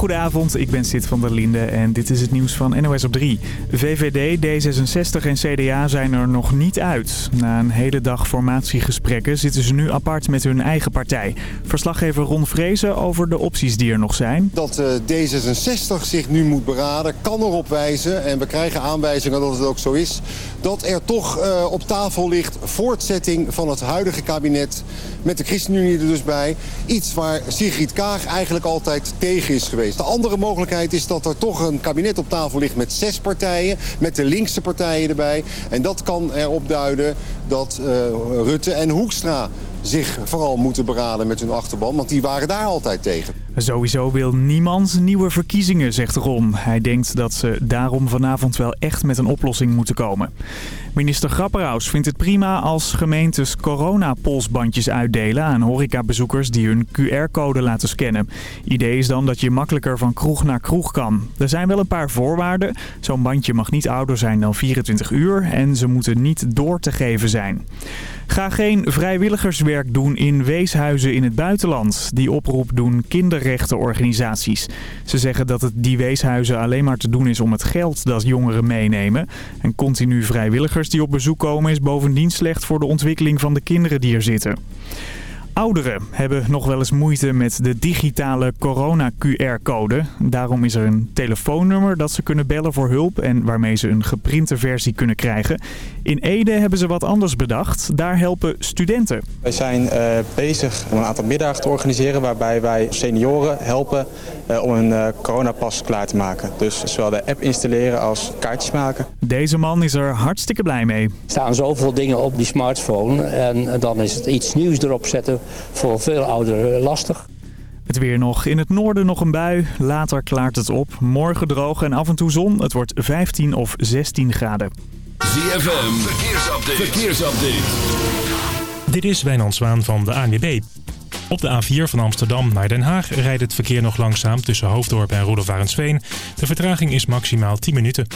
Goedenavond, ik ben Sid van der Linde en dit is het nieuws van NOS op 3. VVD, D66 en CDA zijn er nog niet uit. Na een hele dag formatiegesprekken zitten ze nu apart met hun eigen partij. Verslaggever Ron Vrezen over de opties die er nog zijn. Dat uh, D66 zich nu moet beraden kan erop wijzen, en we krijgen aanwijzingen dat het ook zo is... dat er toch uh, op tafel ligt voortzetting van het huidige kabinet met de ChristenUnie er dus bij. Iets waar Sigrid Kaag eigenlijk altijd tegen is geweest. De andere mogelijkheid is dat er toch een kabinet op tafel ligt met zes partijen. Met de linkse partijen erbij. En dat kan erop duiden dat uh, Rutte en Hoekstra zich vooral moeten beraden met hun achterban. Want die waren daar altijd tegen. Sowieso wil niemand nieuwe verkiezingen, zegt Ron. Hij denkt dat ze daarom vanavond wel echt met een oplossing moeten komen. Minister Grapperhaus vindt het prima als gemeentes coronapolsbandjes uitdelen aan horecabezoekers die hun QR-code laten scannen. Idee is dan dat je makkelijker van kroeg naar kroeg kan. Er zijn wel een paar voorwaarden. Zo'n bandje mag niet ouder zijn dan 24 uur en ze moeten niet door te geven zijn. Ga geen vrijwilligerswerk doen in weeshuizen in het buitenland. Die oproep doen kinderrechtenorganisaties. Ze zeggen dat het die weeshuizen alleen maar te doen is om het geld dat jongeren meenemen. En continu vrijwilligers die op bezoek komen is bovendien slecht voor de ontwikkeling van de kinderen die er zitten. Ouderen hebben nog wel eens moeite met de digitale corona-QR-code. Daarom is er een telefoonnummer dat ze kunnen bellen voor hulp en waarmee ze een geprinte versie kunnen krijgen. In Ede hebben ze wat anders bedacht. Daar helpen studenten. Wij zijn uh, bezig om een aantal middagen te organiseren waarbij wij senioren helpen uh, om een uh, coronapas klaar te maken. Dus zowel de app installeren als kaartjes maken. Deze man is er hartstikke blij mee. Er staan zoveel dingen op die smartphone en dan is het iets nieuws erop zetten voor veel ouderen lastig. Het weer nog. In het noorden nog een bui. Later klaart het op. Morgen droog en af en toe zon. Het wordt 15 of 16 graden. ZFM. Verkeersupdate. Verkeersupdate. Dit is Wijnand Zwaan van de ANWB. Op de A4 van Amsterdam naar Den Haag rijdt het verkeer nog langzaam tussen Hoofddorp en Roelofarensveen. De vertraging is maximaal 10 minuten.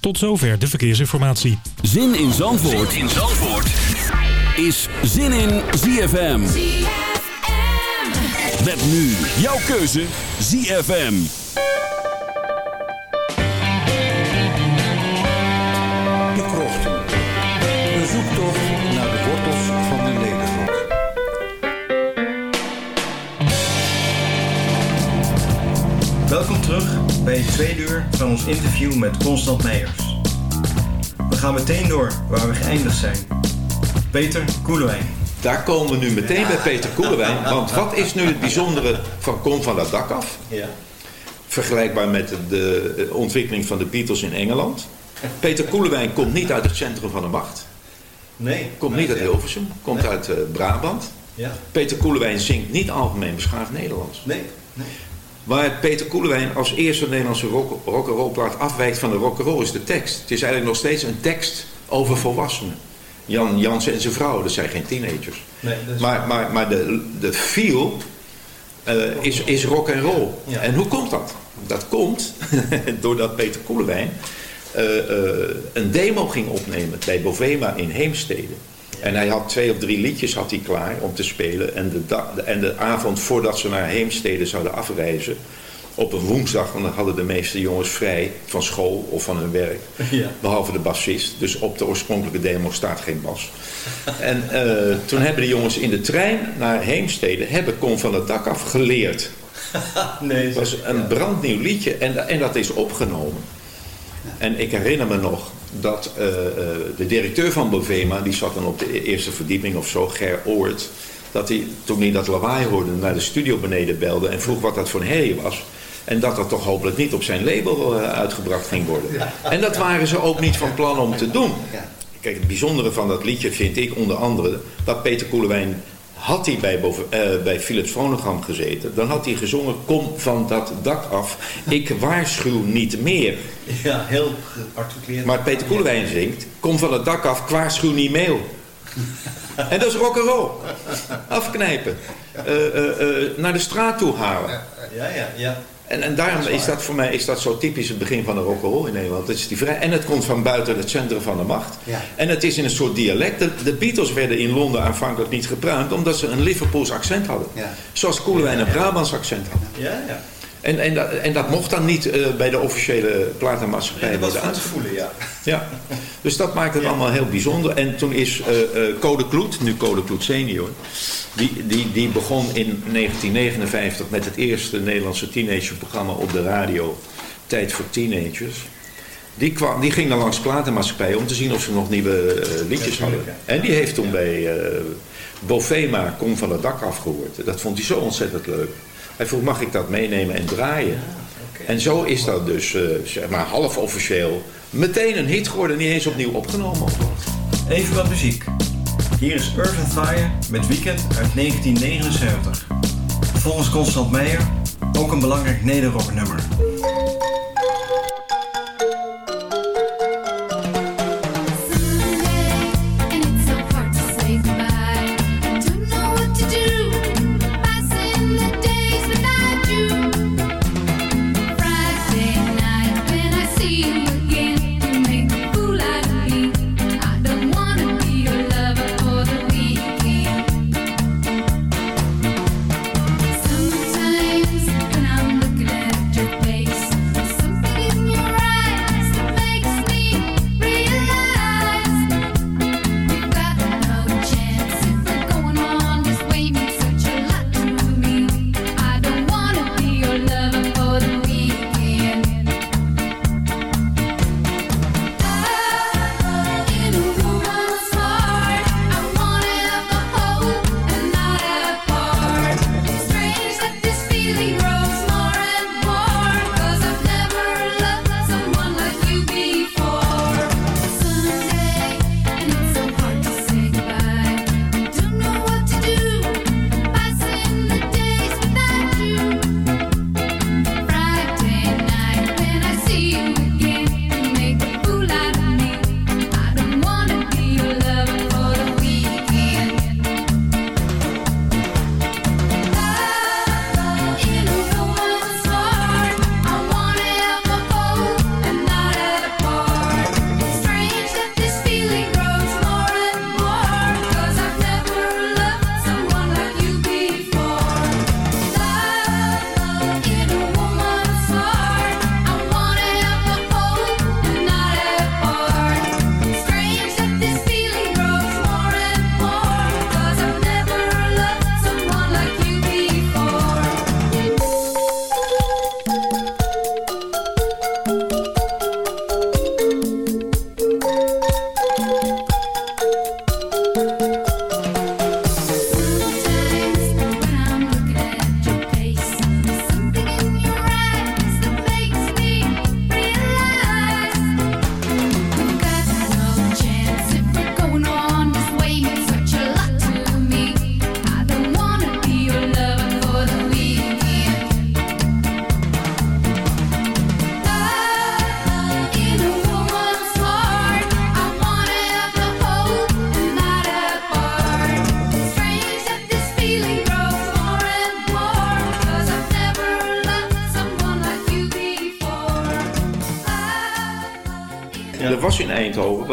Tot zover de verkeersinformatie. Zin in Zandvoort, zin in Zandvoort. Is Zin in ZFM. ZFM. Met nu jouw keuze ZFM. De krochten. Een zoektocht naar de wortels van de nederrok. Welkom terug bij het tweede uur van ons interview met Constant Meijers. We gaan meteen door waar we geëindigd zijn. Peter Koelewijn. Daar komen we nu meteen bij Peter Koelewijn. Want wat is nu het bijzondere van Kom van dat dak af? Ja. Vergelijkbaar met de ontwikkeling van de Beatles in Engeland. Peter Koelewijn komt niet uit het centrum van de macht. Nee. Komt niet uit Hilversum. Komt Nee. uit uh, Brabant. Ja. Peter Koelewijn zingt niet algemeen beschaafd Nederlands. Nee. nee. Waar Peter Koelewijn als eerste Nederlandse rock, rock'n'roll plaat afwijkt van de rock'n'roll is de tekst. Het is eigenlijk nog steeds een tekst over volwassenen. Jan Jansen en zijn vrouw, dat zijn geen teenagers. Nee, dat is Maar, maar, maar de, de feel eh, is, is rock and roll. Ja. En hoe komt dat? Dat komt doordat Peter Koelewijn eh, eh, een demo ging opnemen bij Bovema in Heemstede. En hij had twee of drie liedjes had hij klaar om te spelen. En de, en de avond voordat ze naar Heemstede zouden afreizen, op een woensdag, want dan hadden de meeste jongens vrij van school of van hun werk. Ja. Behalve de bassist. Dus op de oorspronkelijke demo staat geen bas. En eh, toen hebben de jongens in de trein naar Heemstede, hebben Kom van het dak af geleerd. nee, Het was een brandnieuw liedje en, en dat is opgenomen. En ik herinner me nog dat eh, eh, de directeur van Bovema, die zat dan op de eerste verdieping of zo, Ger Oort, dat hij toen hij dat lawaai hoorde naar de studio beneden belde en vroeg wat dat voor een herrie was. En dat dat toch hopelijk niet op zijn label eh, uitgebracht ging worden. En dat waren ze ook niet van plan om te doen. Kijk, het bijzondere van dat liedje vind ik onder andere dat Peter Koelewijn had hij bij, boven, eh, bij Philips gezeten, dan had hij gezongen: Kom van dat dak af, ik waarschuw niet meer. Ja, heel gearticuleerd. Maar Peter Koelewijn zingt: Kom van het dak af, ik waarschuw niet meer. En dat is rock'n'roll. Afknijpen. Eh, eh, naar de straat toe halen. Ja, ja, ja. En, en daarom Dat is dat voor mij is dat zo typisch het begin van de rock'n'roll in Nederland. Het is die vrij, en het komt van buiten het centrum van de macht. Ja. En het is in een soort dialect. De, de Beatles werden in Londen aanvankelijk niet gebruikt omdat ze een Liverpools accent hadden. Ja. Zoals Koelewijn een Brabants accent had. Ja, ja. En, en, dat, en dat mocht dan niet uh, bij de officiële platenmaatschappij dat was worden te voelen, ja. Ja, dus dat maakt het allemaal heel bijzonder. En toen is uh, uh, Code Kloet, nu Code Kloet senior, die, die, die begon in 1959 met het eerste Nederlandse teenagerprogramma op de radio, Tijd voor Teenagers. Die, kwam, die ging dan langs platenmaatschappijen om te zien of ze nog nieuwe liedjes hadden. En die heeft toen bij Bovema Kom van het dak afgehoord. Dat vond hij zo ontzettend leuk. Hij vroeg, mag ik dat meenemen en draaien? En zo is dat dus, uh, zeg maar, half officieel meteen een hit geworden. Niet eens opnieuw opgenomen. Even wat muziek. Hier is Earth and Fire met Weekend uit 1979. Volgens Constant Meijer ook een belangrijk nederrocknummer.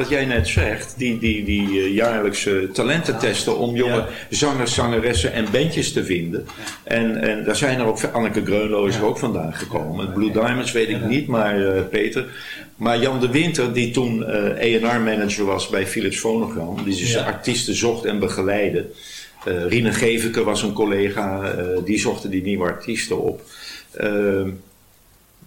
Wat jij net zegt, die, die, die uh, jaarlijkse talententesten om jonge ja. zangers, zangeressen en bandjes te vinden. En, en daar zijn er ook, Anneke Greunlo is er ook vandaan gekomen. Blue Diamonds weet ik niet, maar uh, Peter. Maar Jan de Winter, die toen uh, A&R-manager was bij Philips Phonogram, die dus artiesten zocht en begeleidde. Uh, Rine Geveke was een collega, die zochten die nieuwe artiesten op. Ehm,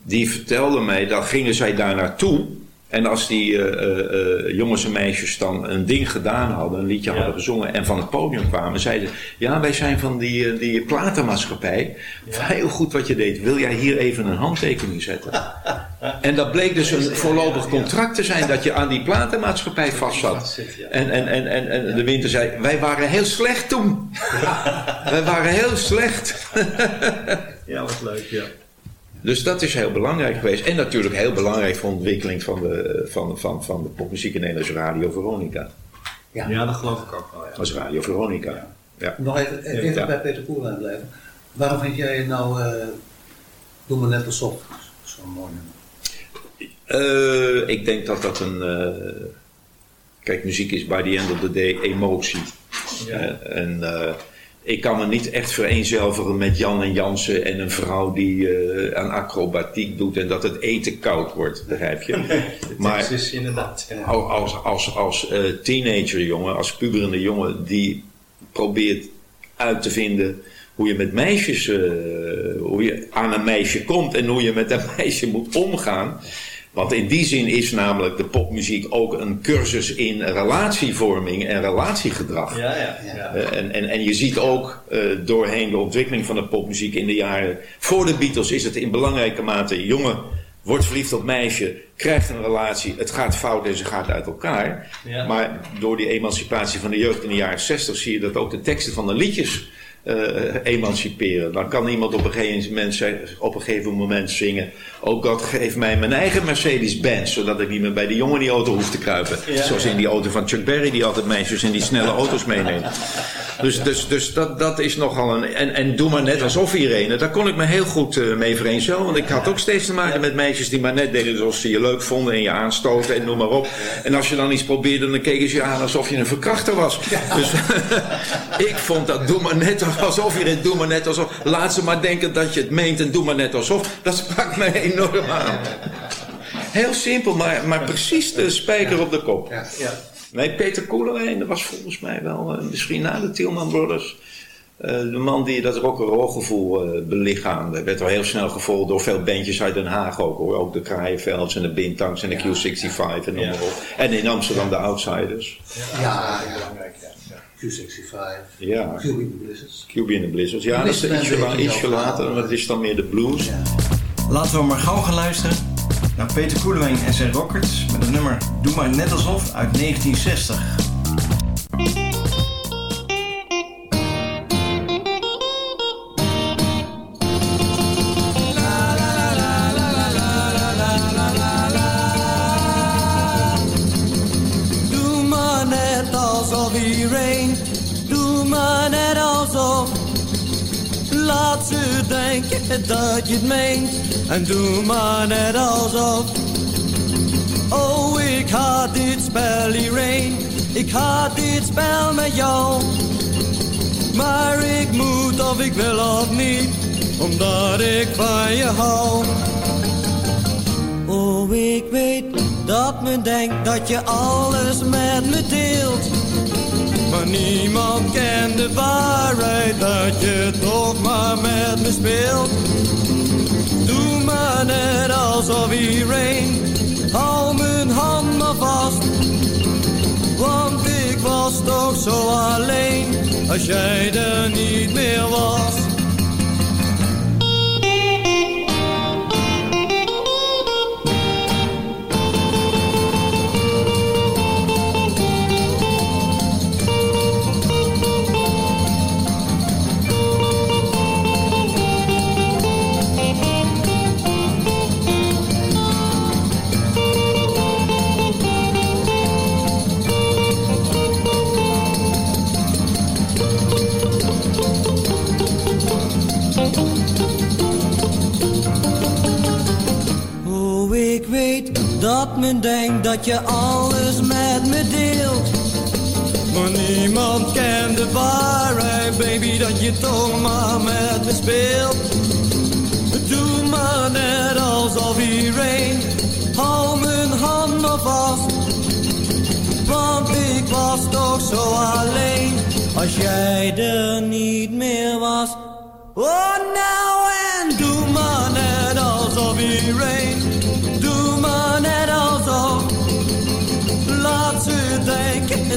die vertelde mij, dan gingen zij daar naartoe. En als die uh, uh, jongens en meisjes dan een ding gedaan hadden, een liedje ja. hadden gezongen en van het podium kwamen, zeiden ja, wij zijn van die, die platenmaatschappij. Ja. Heel goed wat je deed. Wil jij hier even een handtekening zetten? en dat bleek dus een voorlopig contract te zijn dat je aan die platenmaatschappij vastzat. En, en, en, en, en de winter zei, wij waren heel slecht toen. wij waren heel slecht. ja, wat leuk, ja. Dus dat is heel belangrijk geweest. En natuurlijk heel belangrijk voor de ontwikkeling van de, van, van, van de popmuziek in Nederlands Radio Veronica. Ja. ja, dat geloof ik ook wel. Ja. Als Radio Veronica. Ja. Ja. Nog even, even ja. bij Peter Koelijn blijven. Waarom vind jij nou uh, Doe me net alsof zo'n mooi nummer? Uh, ik denk dat dat een... Uh, kijk, muziek is by the end of the day emotie. Ja. en ik kan me niet echt vereenzelvigen met Jan en Jansen en een vrouw die uh, aan acrobatiek doet en dat het eten koud wordt, begrijp je? maar is inderdaad. Ja. Als, als, als uh, teenager jongen, als puberende jongen die probeert uit te vinden hoe je met meisjes, uh, hoe je aan een meisje komt en hoe je met een meisje moet omgaan. Want in die zin is namelijk de popmuziek ook een cursus in relatievorming en relatiegedrag. Ja, ja, ja. Uh, en, en, en je ziet ook uh, doorheen de ontwikkeling van de popmuziek in de jaren voor de Beatles is het in belangrijke mate jongen wordt verliefd op meisje, krijgt een relatie, het gaat fout en ze gaat uit elkaar. Ja. Maar door die emancipatie van de jeugd in de jaren 60 zie je dat ook de teksten van de liedjes uh, emanciperen. Dan kan iemand op een, gegeven moment, op een gegeven moment zingen... ook God geeft mij mijn eigen Mercedes-Benz... zodat ik niet meer bij die jongen in die auto hoef te kruipen. Ja, Zoals in die auto van Chuck Berry... die altijd meisjes in die snelle auto's meeneemt. Dus, dus, dus dat, dat is nogal een... En, en doe maar net alsof Irene. Daar kon ik me heel goed uh, mee vereenzelvigen. Want ik had ook steeds te maken met meisjes die maar net deden... zoals ze je leuk vonden en je aanstoten en noem maar op. En als je dan iets probeerde... dan keken ze je aan alsof je een verkrachter was. Dus ik vond dat doe maar net alsof je het doe maar net alsof. Laat ze maar denken dat je het meent en doe maar net alsof. Dat sprak mij enorm aan. Heel simpel, maar, maar precies de spijker op de kop. Ja, ja. Nee, Peter Koelerijn, dat was volgens mij wel, uh, misschien na de Tielman Brothers... Uh, de man die dat rock'n'roll gevoel uh, belichaamde. Werd wel heel snel gevolgd door veel bandjes uit Den Haag ook hoor. Ook de Kraaienvelds en de Bintangs en de Q65 en noem maar op. En in Amsterdam de Outsiders. Ja, ja, belangrijk. Ja. Q65, Ja. QB in the Blizzards. QB in the Blizzards. Ja, dat is ietsje, la- ietsje later, maar het is dan meer de blues. Laten we maar gauw gaan luisteren naar Peter Koelewijn en zijn Rockets met het nummer Doe maar net alsof uit 1960. Laat ze denken dat je het meent en doe maar net alsof. Oh, ik haat dit spel iedereen, ik haat dit spel met jou. Maar ik moet of ik wil of niet, omdat ik van je hou. Oh, ik weet dat men denkt dat je alles met me deelt. Maar niemand kent de waarheid dat je toch maar met me speelt. Doe maar net alsof iedereen, hou mijn hand maar vast. Want ik was toch zo alleen, als jij er niet meer was. Dat je alles met me deelt. Maar niemand kent de waarheid, baby, dat je toch maar met me speelt. Doe maar net alsof iedereen, hou mijn hand maar vast. Want ik was toch zo alleen, als jij er niet meer was.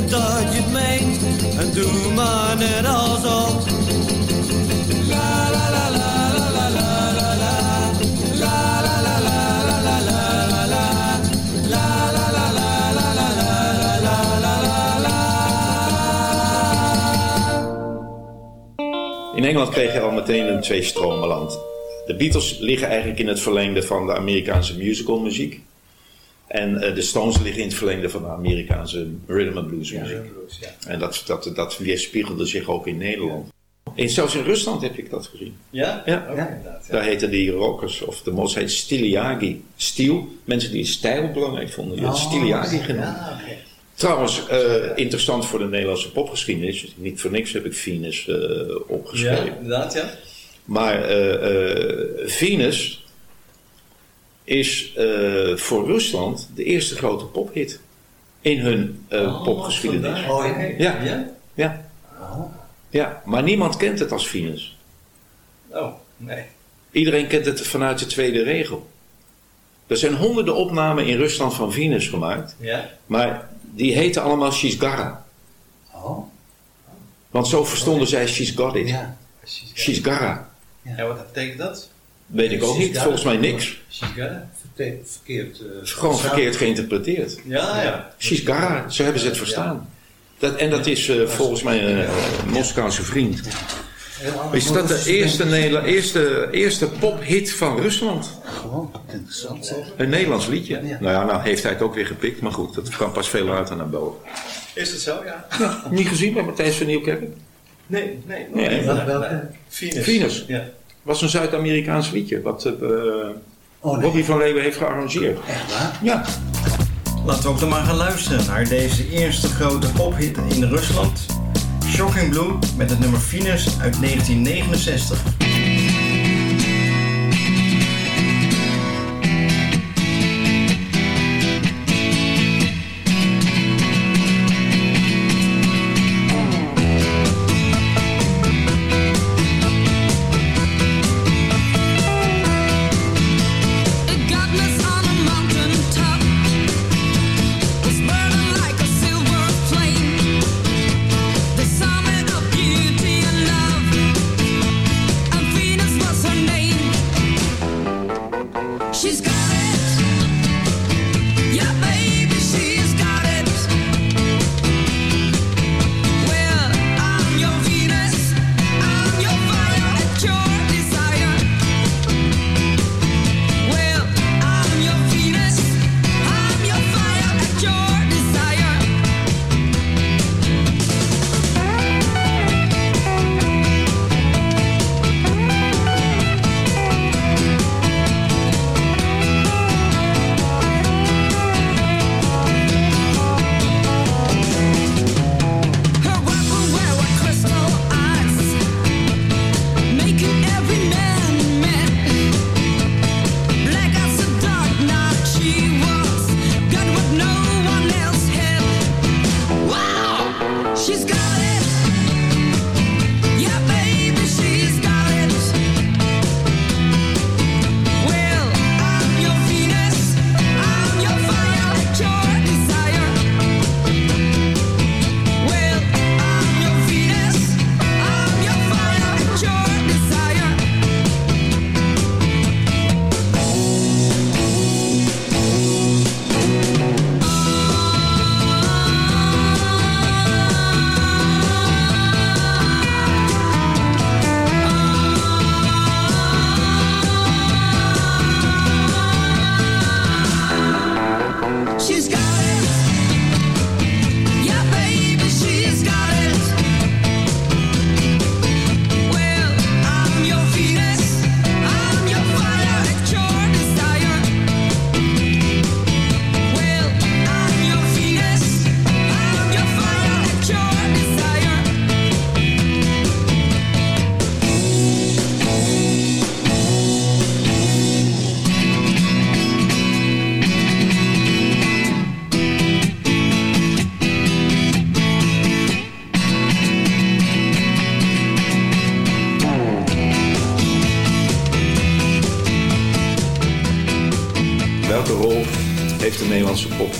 Dat je het meent en doe maar alsof. In Engeland kreeg je al meteen een twee-stromenland. De Beatles liggen eigenlijk in het verlengde van de Amerikaanse musicalmuziek. En eh, de Stones liggen in het verlengde van de Amerikaanse rhythm and blues muziek. En dat, dat, dat weerspiegelde zich ook in Nederland. En zelfs in Rusland heb ik dat gezien. Ja? Ja. Ook. Ja. Daar heten die rockers, of de mos heet Stiliagi. Stil, mensen die stijl belangrijk vonden, die Oh, Stiliagi genoemd. Ja. Trouwens, eh, interessant voor de Nederlandse popgeschiedenis. Niet voor niks heb ik Venus eh, opgeschreven. Ja, inderdaad, ja. Maar Venus is eh, voor Rusland de eerste grote pophit in hun eh, popgeschiedenis. vandaar. Oh, ja. Ja. Ja? Ja. Oh. ja, maar niemand kent het als Venus. Oh, nee. Iedereen kent het vanuit de tweede regel. Er zijn honderden opnamen in Rusland van Venus gemaakt, Ja? maar die heten allemaal She's Gara. Oh. Want zo verstonden zij She's Got It. Ja. She's Gara. En wat betekent dat? Weet ik ook niet, volgens mij niks. Verkeerd. eh, Het is gewoon verkeerd geïnterpreteerd. Ja, ja. She's Gara, zo hebben ze het verstaan. Dat, en dat is eh, volgens mij een eh, Moskouse vriend. Is dat de eerste, Nederla- eerste, eerste pophit van Rusland? Gewoon, interessant zeg. Een Nederlands liedje. Nou ja, nou heeft hij het ook weer gepikt, maar goed, dat kwam pas veel later naar boven. Is het zo, ja? Niet gezien bij Matthijs van Nieuwkerk? Nee, nee. Nee, welke? Venus. Venus. Ja. Was een Zuid-Amerikaans liedje, wat eh Oh, nee. Robbie van Leeuwen heeft gearrangeerd. Echt waar? Ja. Laten we ook dan maar gaan luisteren naar deze eerste grote pophit in Rusland. Shocking Blue met het nummer Venus uit 1969.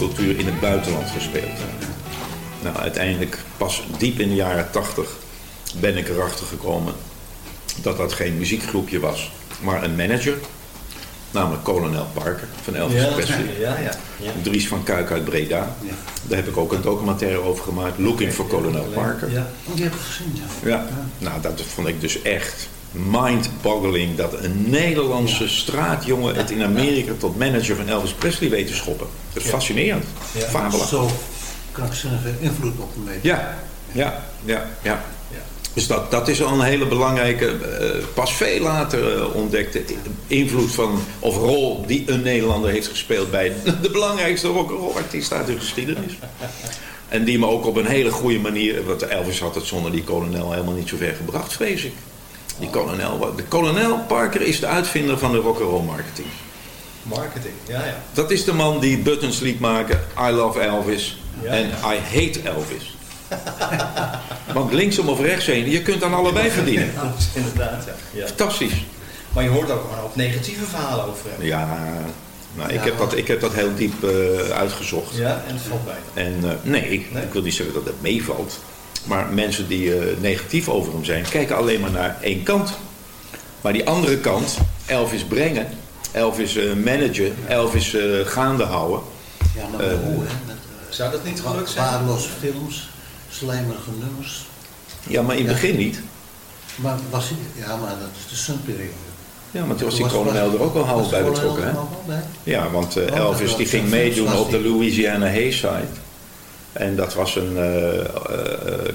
Popcultuur in het buitenland gespeeld? Nou, uiteindelijk pas diep in de jaren tachtig ben ik erachter gekomen dat dat geen muziekgroepje was, maar een manager. Namelijk Colonel Parker van Elvis Ja, Presley. ja, ja. ja. Dries van Kuik uit Breda. Daar heb ik ook een documentaire over gemaakt. Looking for Colonel Parker. Ja, oh, die heb ik gezien, ja. Ja, nou dat vond ik dus echt mind-boggling dat een Nederlandse straatjongen het in Amerika tot manager van Elvis Presley weet te schoppen. Dat is Ja. fascinerend. Ja, Fabelachtig. Zo krankzinnige invloed op hem heeft. Ja, ja, ja, ja. Dus dat, dat is al een hele belangrijke, eh, pas veel later eh, ontdekte invloed van, of rol die een Nederlander heeft gespeeld bij de belangrijkste rock'n'roll artiest uit de geschiedenis. En die me ook op een hele goede manier... Want Elvis had het zonder die kolonel helemaal niet zo ver gebracht, vrees ik. Die kolonel, de kolonel Parker is de uitvinder van de rock'n'roll marketing. Marketing, ja, ja. Dat is de man die buttons liet maken. I love Elvis. Ja, en I hate Elvis. Want linksom of rechtsheen, je kunt aan allebei verdienen. Ja, inderdaad, ja. ja. Fantastisch. Maar je hoort ook gewoon op negatieve verhalen over hem. Ja, nou, ik, heb dat, ik heb dat heel diep eh, uitgezocht. Ja, en het valt bij. En eh, nee, ik, ik wil niet zeggen dat het meevalt. Maar mensen die eh, negatief over hem zijn, kijken alleen maar naar één kant. Maar die andere kant, Elvis brengen, Elvis eh, managen, Elvis eh, gaande houden. Ja, maar hoe, hè? Met, Zou dat niet gelukt zijn? Waardeloze films, slijmerige nummers. Ja, maar in het begin niet. Maar was hij, ja, maar dat is de Sun-periode. Ja, maar toen was die kolonel er ook al half bij betrokken. Hè? Ja, want eh, Oh, Elvis die ging meedoen op de Louisiana Hayside. En dat was een eh, eh,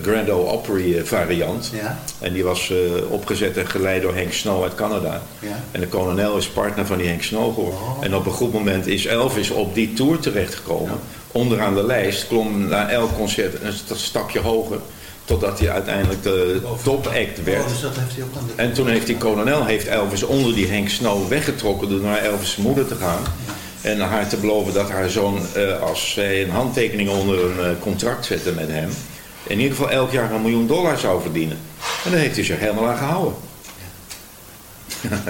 Grand Ole Opry eh, variant. Ja. En die was opgezet en geleid door Henk Snow uit Canada. Ja. En de kolonel is partner van die Henk Snow geworden. En op een goed moment is Elvis op die tour terechtgekomen. Onderaan de lijst klom na elk concert een st- stapje hoger. Totdat hij uiteindelijk de topact werd. Oh, dus dat heeft hij ook aan de... En toen heeft die kolonel heeft Elvis onder die Henk Snow weggetrokken door naar Elvis' moeder te gaan. En haar te beloven dat haar zoon, eh, als zij een handtekening onder een eh, contract zette met hem, in ieder geval elk jaar een miljoen dollar zou verdienen. En daar heeft hij zich helemaal aan gehouden.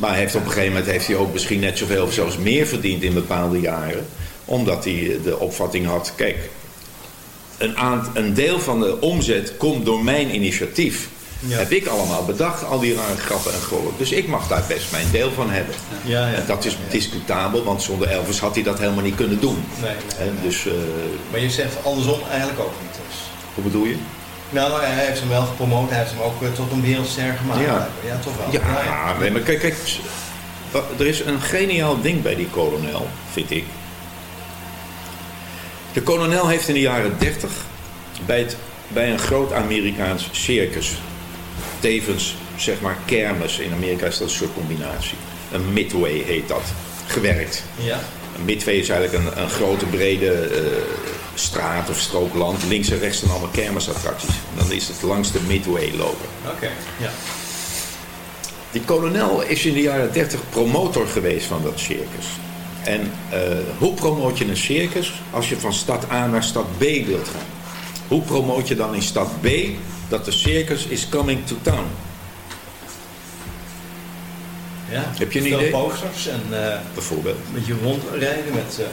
maar hij heeft op een gegeven moment heeft hij ook misschien net zoveel of zelfs meer verdiend in bepaalde jaren. Omdat hij de opvatting had, kijk, een, een deel van de omzet komt door mijn initiatief. Ja. Heb ik allemaal bedacht, al die rare grappen en gooien. Dus ik mag daar best mijn deel van hebben. Ja, ja. En dat is discutabel, want zonder Elvis had hij dat helemaal niet kunnen doen. Nee, nee, Dus, eh, Maar je zegt andersom eigenlijk ook niet. Dus. hoe bedoel je? Nou, hij heeft hem wel gepromoot. Hij heeft hem ook eh, tot een wereldster gemaakt. Ja. ja toch wel. Ja, nee, maar kijk, kijk, er is een geniaal ding bij die kolonel, vind ik. De kolonel heeft in de jaren 30 bij, het, bij een groot Amerikaans circus, tevens zeg maar kermis, in Amerika is dat een soort combinatie. Een midway heet dat, gewerkt. Ja. Een midway is eigenlijk een, een grote brede eh, straat of strook land. Links en rechts zijn allemaal kermisattracties. En dan is het langs de midway lopen. Oké, ja. Die kolonel is in de jaren 30 promotor geweest van dat circus. En eh, hoe promoot je een circus als je van stad A naar stad B wilt gaan? Hoe promoot je dan in stad B dat de circus is coming to town? ja. Heb je een Veel idee? posters en eh, Bijvoorbeeld. een beetje rondrijden met eh,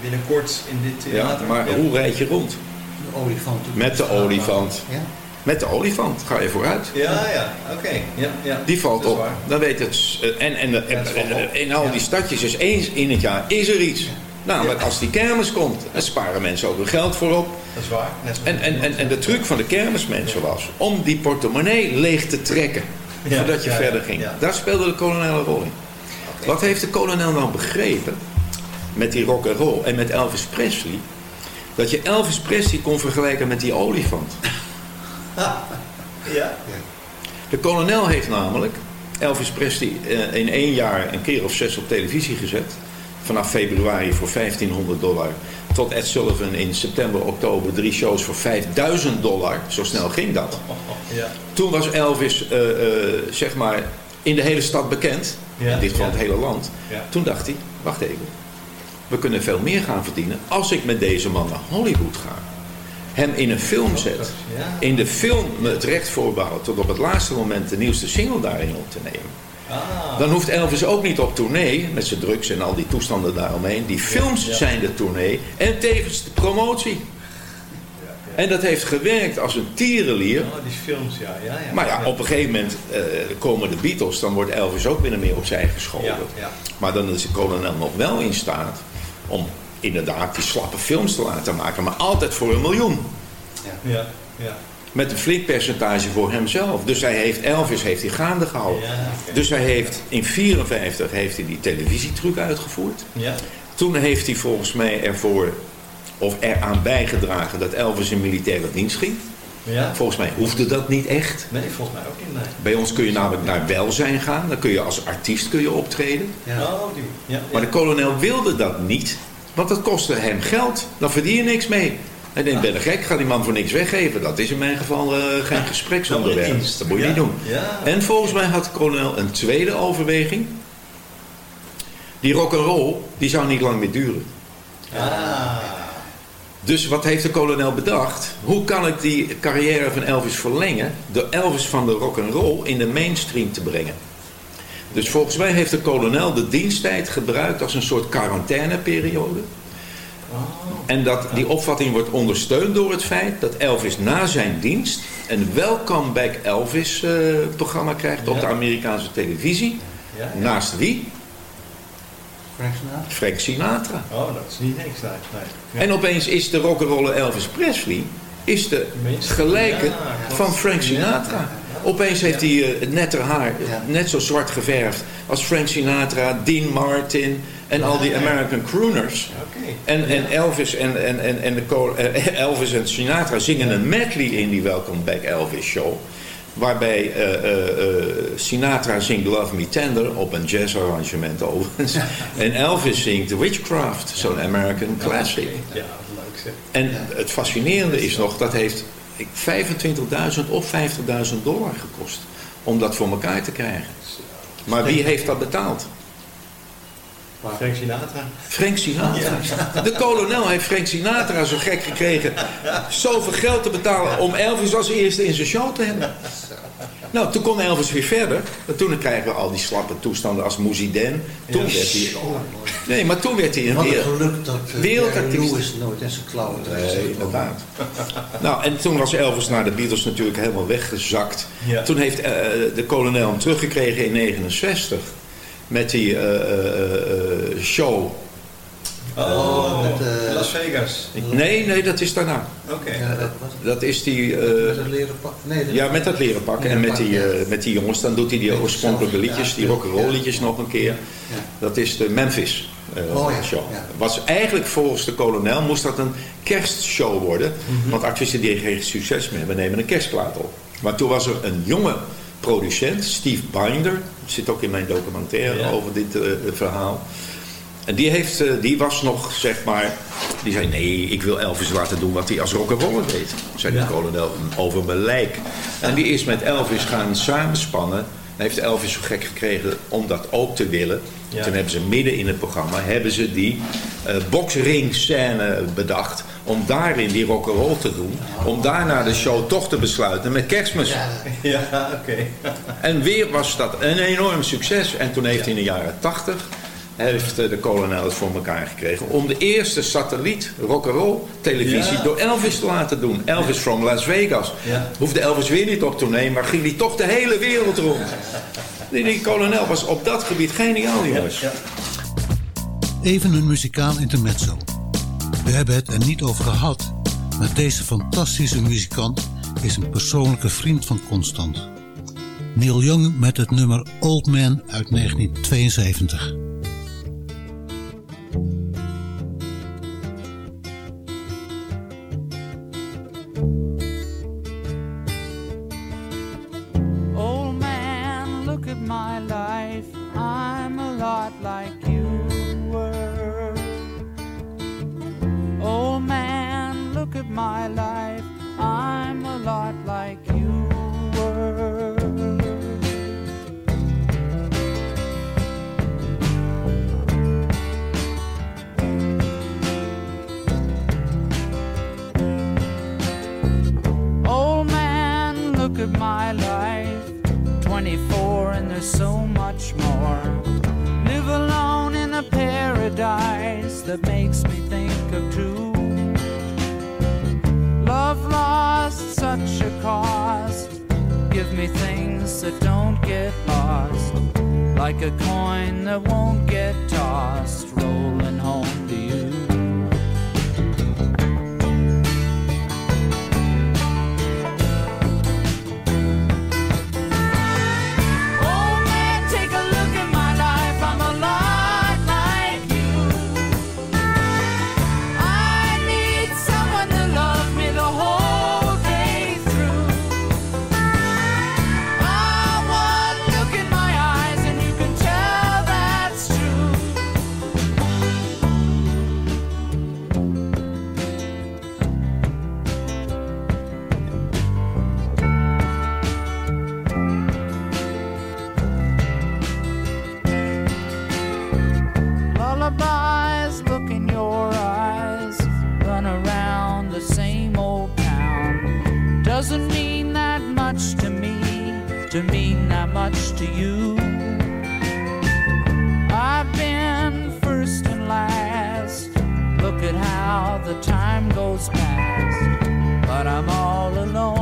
binnenkort in dit Ja, theater. maar hoe rijd je rond? De olifant. Met de olifant. Ja. Met de olifant ga je vooruit. Ja, ja, oké. Ja, ja. Die valt op. waar. Dan weet het. eh, En, en, Ja, al die stadjes is eens in het jaar is er iets. Namelijk als die kermis komt, dan sparen mensen ook hun geld voorop. Dat is waar. En, en, en, en de truc van de kermismensen was om die portemonnee leeg te trekken. Voordat je verder ging. Daar speelde de kolonel een rol in. Wat heeft de kolonel nou begrepen met die rock and roll en met Elvis Presley? Dat je Elvis Presley kon vergelijken met die olifant. Ja. De kolonel heeft namelijk Elvis Presley eh, in één jaar een keer of zes op televisie gezet. Vanaf februari voor 1500 dollar. Tot Ed Sullivan in september, oktober drie shows voor 5000 dollar. Zo snel ging dat. Ja. Toen was Elvis, eh, eh, zeg maar, in de hele stad bekend. Ja, in dit geval ja. het hele land. Toen dacht hij, wacht even. We kunnen veel meer gaan verdienen als ik met deze man naar Hollywood ga. Hem in een film zet. Ja. In de film het recht voorbouwen tot op het laatste moment de nieuwste single daarin op te nemen. Ah. Dan hoeft Elvis ook niet op tournee met zijn drugs en al die toestanden daaromheen. Die films ja. zijn de tournee en tevens de promotie. En dat heeft gewerkt als een tierenlier. Oh, die films, ja. ja, ja. Maar ja, op een gegeven moment eh, komen de Beatles, dan wordt Elvis ook binnen meer opzij geschoven. Maar dan is de kolonel nog wel in staat om inderdaad die slappe films te laten maken, maar altijd voor een miljoen. Ja, ja. Met een flink percentage voor hemzelf. Dus hij heeft, Elvis heeft hij gaande gehouden. Ja. Dus hij heeft in 54 heeft hij die televisietruc uitgevoerd. Ja. Toen heeft hij volgens mij ervoor of eraan bijgedragen dat Elvis in militaire dienst ging. Ja. Volgens mij hoefde dat niet echt. Nee, volgens mij ook niet. Nee. Bij ons kun je namelijk naar welzijn gaan. Dan kun je als artiest kun je optreden. Oh, die. Ja, Maar ja. de kolonel wilde dat niet. Want dat kostte hem geld. Dan verdien je niks mee. Hij denkt, ben ik gek, ga die man voor niks weggeven. Dat is in mijn geval uh, geen gespreksonderwerp. Dat moet je ja. niet doen. Ja. En volgens mij had de kolonel een tweede overweging. Die rock'n'roll, die zou niet lang meer duren. Ah. Dus wat heeft de kolonel bedacht? Hoe kan ik die carrière van Elvis verlengen... door Elvis van de rock'n'roll in de mainstream te brengen? Dus volgens mij heeft de kolonel de diensttijd gebruikt als een soort quarantaineperiode. En dat die opvatting wordt ondersteund door het feit dat Elvis na zijn dienst een Welcome Back Elvis eh, programma krijgt op de Amerikaanse televisie. Ja, ja. Naast wie? Frank Sinatra? Frank Sinatra. Oh, dat is niet niks. Nee. En opeens is de rock'n'roller Elvis Presley is de gelijke van Frank Sinatra. Opeens heeft hij eh, het netter haar net zo zwart geverfd als Frank Sinatra, Dean Martin en al die American crooners. En, en Elvis en, en, en, en de eh, Elvis en Sinatra zingen een medley in die Welcome Back Elvis show. Waarbij eh, eh, eh, Sinatra zingt Love Me Tender op een jazzarrangement overigens. En Elvis zingt Witchcraft, zo'n American classic. Ja, leuk zeg. En het fascinerende is nog, dat heeft 25.000 of 50.000 dollar gekost om dat voor elkaar te krijgen. Maar wie heeft dat betaald? Frank Sinatra. Frank Sinatra. De kolonel heeft Frank Sinatra zo gek gekregen zoveel geld te betalen om Elvis als eerste in zijn show te hebben. Nou, toen kon Elvis weer verder. En toen krijgen we al die slappe toestanden als Mouziden. Toen Ja. werd hij... Nee, maar toen werd hij een weer, geluk dat uh, wereldartiest. Lewis nooit in zijn klauwen Nee, inderdaad. Nou, en toen was Elvis naar de Beatles natuurlijk helemaal weggezakt. Ja. Toen heeft eh, de kolonel hem teruggekregen in 69 met die eh, eh, eh, show. Oh, met, eh, Las Vegas. Nee, nee, dat is daarna. Oké. Ja, dat was Dat is die... eh, met een leren pak. Nee, dat- ja, met dat leren pak. En met die, eh, met die jongens, dan doet hij die oorspronkelijke liedjes, die rock'n'roll liedjes nog een keer. Dat is de Memphis eh, Oh ja, show. ja. Was eigenlijk volgens de kolonel moest dat een kerstshow worden. Mhm. Want artiesten die geen succes meer hebben, nemen een kerstplaat op. Maar toen was er een jonge producent, Steve Binder. Zit ook in mijn documentaire Ja. over dit eh, verhaal. En die, heeft, eh, die was nog, zeg maar... Die zei, nee, ik wil Elvis laten doen wat hij als rock'n'roller deed. Zei de kolonel, over mijn lijk. En die is met Elvis gaan samenspannen. En heeft Elvis zo gek gekregen om dat ook te willen. Ja. Toen hebben ze midden in het programma... hebben ze die eh boxring scène bedacht... om daarin die rock'n'roll te doen. Om daarna de show toch te besluiten met kerstmis. Ja, oké. En weer was dat een enorm succes. En toen heeft hij in de jaren 80 heeft eh, de kolonel het voor elkaar gekregen om de eerste satelliet rock'n'roll televisie Ja. door Elvis te laten doen. Elvis from Las Vegas. Ja. Hoefde Elvis weer niet op tournee, maar ging hij toch de hele wereld rond. Die, die kolonel was op dat gebied geniaal, jongens. Even een muzikaal intermezzo. We hebben het er niet over gehad, maar deze fantastische muzikant is een persoonlijke vriend van Constant. Neil Young met het nummer Old Man uit 1972. To mean that much to you. I've been first and last. Look at how the time goes past. But I'm all alone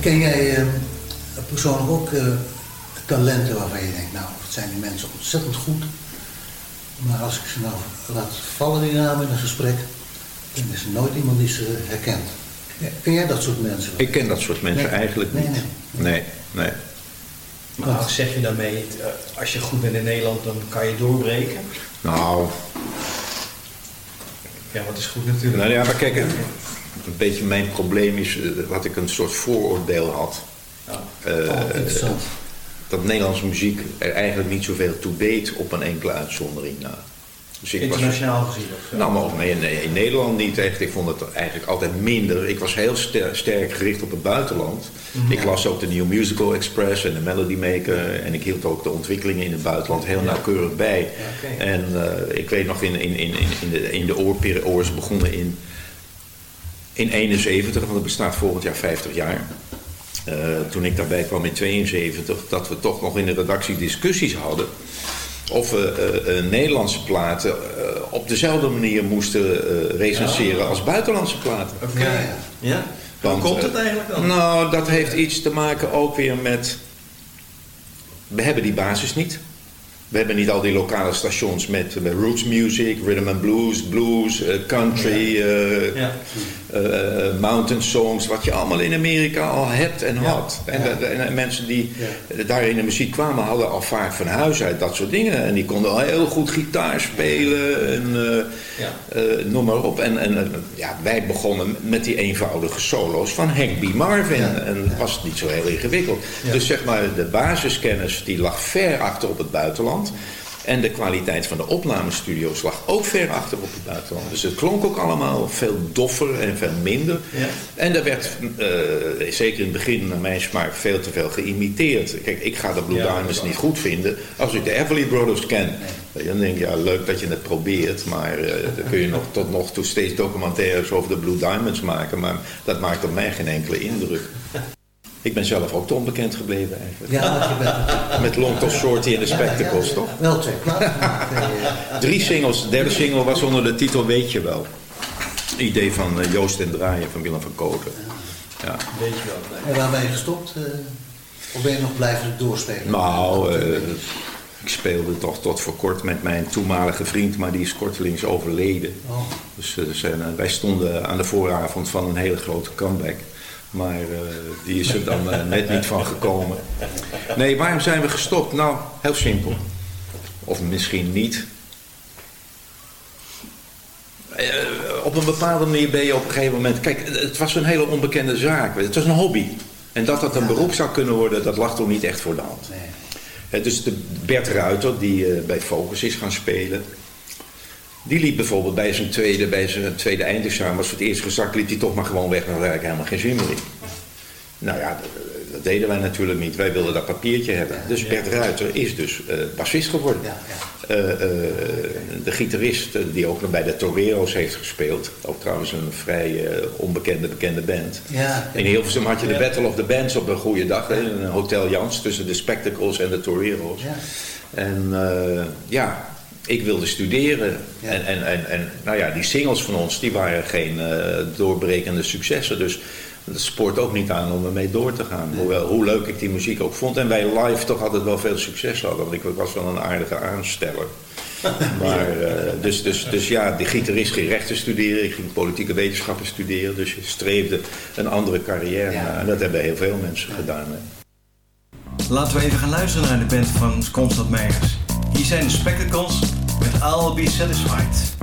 Ken jij eh, persoonlijk ook eh, talenten waarvan je denkt, nou, wat zijn die mensen ontzettend goed. Maar als ik ze nou laat vallen die namen in een gesprek, dan is er nooit iemand die ze herkent. Ken jij dat soort mensen? Ik ken dat soort mensen Nee. eigenlijk Nee, niet. nee. Nee, nee. Maar zeg je daarmee, eh, als je goed bent in Nederland, dan kan je doorbreken? Nou, Ja, wat is goed natuurlijk. nou ja, maar kijk, een beetje mijn probleem is eh, dat ik een soort vooroordeel had. Eh, Oh, interessant. dat Nederlandse muziek er eigenlijk niet zoveel toe deed op een enkele uitzondering na. Dus ik was- Internationaal gezien of zo? Nou, maar ook nee, nee, in Nederland niet echt. Ik vond het eigenlijk altijd minder. Ik was heel ster- sterk gericht op het buitenland. Mhm. Ik las ook de New Musical Express en de Melody Maker. En ik hield ook de ontwikkelingen in het buitenland heel nauwkeurig bij. En eh, ik weet nog in, in, in, in, in de, in de oorperiode begonnen in, in 71, want het bestaat volgend jaar 50 jaar. Eh, toen ik daarbij kwam in 72, dat we toch nog in de redactie discussies hadden of we eh, eh, Nederlandse platen op dezelfde manier moesten recenseren als buitenlandse platen. Oké. Ja? Hoe Want, komt het eigenlijk dan? Nou, dat heeft iets te maken ook weer met. We hebben die basis niet. We hebben niet al die lokale stations met, met roots music, rhythm and blues, blues, country, Ja. Eh, eh, mountain songs, wat je allemaal in Amerika al hebt en had. En, en mensen die daar in de muziek kwamen, hadden al vaak van huis uit dat soort dingen. En die konden al heel goed gitaar spelen en eh, eh, noem maar op. En, en eh, ja, wij begonnen met die eenvoudige solo's van Hank B. Marvin. En het was niet zo heel ingewikkeld. Dus zeg maar, de basiskennis die lag ver achter op het buitenland. En de kwaliteit van de opnamestudio's lag ook ver achter op het buitenland. Dus het klonk ook allemaal veel doffer en veel minder. Ja. En er werd, eh, zeker in het begin, naar mijn smaak, veel te veel geïmiteerd. Kijk, ik ga de Blue Ja, Diamonds niet goed vinden als ik de Everly Brothers ken. Dan denk ik, ja, leuk dat je het probeert, maar eh, dan kun je nog tot nog toe steeds documentaires over de Blue Diamonds maken. Maar dat maakt op mij geen enkele indruk. Ik ben zelf ook te onbekend gebleven eigenlijk. Ja, want je bent... Met Long Tall Shorty en de Ja, ja, Spectacles, ja. toch? Wel twee eh, Drie singles. De derde single was onder de titel Weet je wel. Idee van eh, Joost en Draaien van Willem van Koten. Ja. Weet je wel. En waar ben je gestopt? eh, of ben je nog blijven doorspelen? Nou, eh, ik speelde toch tot voor kort met mijn toenmalige vriend, maar die is kortelings overleden. Oh. Dus zijn, wij stonden aan de vooravond van een hele grote comeback. Maar eh, die is er dan eh, net niet van gekomen. Nee, waarom zijn we gestopt? Nou, heel simpel. Of misschien niet. Eh, op een bepaalde manier ben je op een gegeven moment... Kijk, het was een hele onbekende zaak. Het was een hobby. En dat dat een beroep zou kunnen worden, dat lag toch niet echt voor de hand. Dus de Bert Ruiter, die bij Focus is gaan spelen... Die liep bijvoorbeeld bij zijn tweede, bij zijn tweede eindexamen, was voor het eerst gezakt, liep hij toch maar gewoon weg. Dan had eigenlijk helemaal geen zin meer in. Nou ja, dat, dat deden wij natuurlijk niet. Wij wilden dat papiertje hebben. Dus Bert Ruiter is dus eh bassist geworden. Eh, eh, de gitarist die ook nog bij de Torero's heeft gespeeld. Ook trouwens een vrij onbekende, bekende band. Ja. In Hilversum had je de. Battle of the Bands op een goede dag. In een Hotel Jans tussen de Spectacles en de Torero's. Ja. En ja, ik wilde studeren. En, en, en, en nou ja, die singles van ons, die waren geen eh, doorbrekende successen. Dus het spoort ook niet aan om ermee door te gaan. Hoewel, hoe leuk ik die muziek ook vond. En wij live toch altijd wel veel succes hadden. Want ik was wel een aardige aansteller. Maar, eh, dus, dus, dus ja, de gitarist ging rechten studeren. Ik ging politieke wetenschappen studeren. Dus je streefde een andere carrière na. En dat hebben heel veel mensen gedaan. Hè. Laten we even gaan luisteren naar de band van Constant Meijers. Hier zijn de Spectacles met I'll Be Satisfied.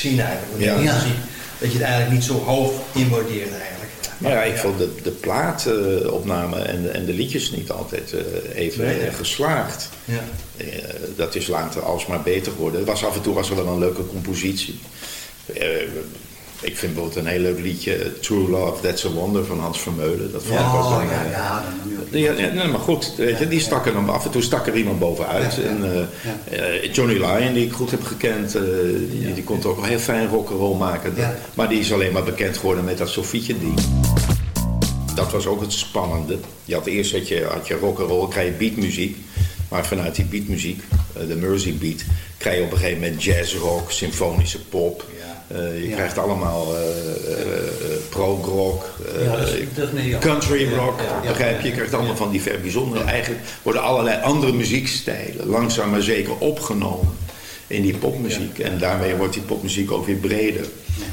Scene eigenlijk. de Ja. Dat je het eigenlijk niet zo hoog inwaardeert eigenlijk. Maar ja, ik vond de, de plaatopname en, de- en de liedjes niet altijd eh, even Nee, ja. eh, geslaagd. Ja. Eh, dat is later alsmaar beter geworden. Er was af en toe was er wel een leuke compositie. Eh, ik vind bijvoorbeeld een heel leuk liedje, True Love, That's a Wonder van Hans Vermeulen. Dat vond ik ook wel. ja, ja, nee, maar goed, weet je, die stak er dan af en toe stak er iemand bovenuit. En, eh, eh, Johnny Lyon, die ik goed heb gekend, eh, die, die kon toch ook wel heel fijn rock'n'roll maken. Maar die is alleen maar bekend geworden met dat Sofietje-ding. Dat was ook het spannende. Je had eerst had je, had je rock'n'roll, krijg je beatmuziek. Maar vanuit die beatmuziek, de Mersey beat, krijg je op een gegeven moment jazzrock, symfonische pop. Eh, je Ja. krijgt allemaal eh, eh, meer- country rock, begrijp je? Je krijgt allemaal van die ver bijzondere. Eigenlijk worden allerlei andere muziekstijlen langzaam maar zeker opgenomen in die popmuziek. En daarmee wordt die popmuziek ook weer breder.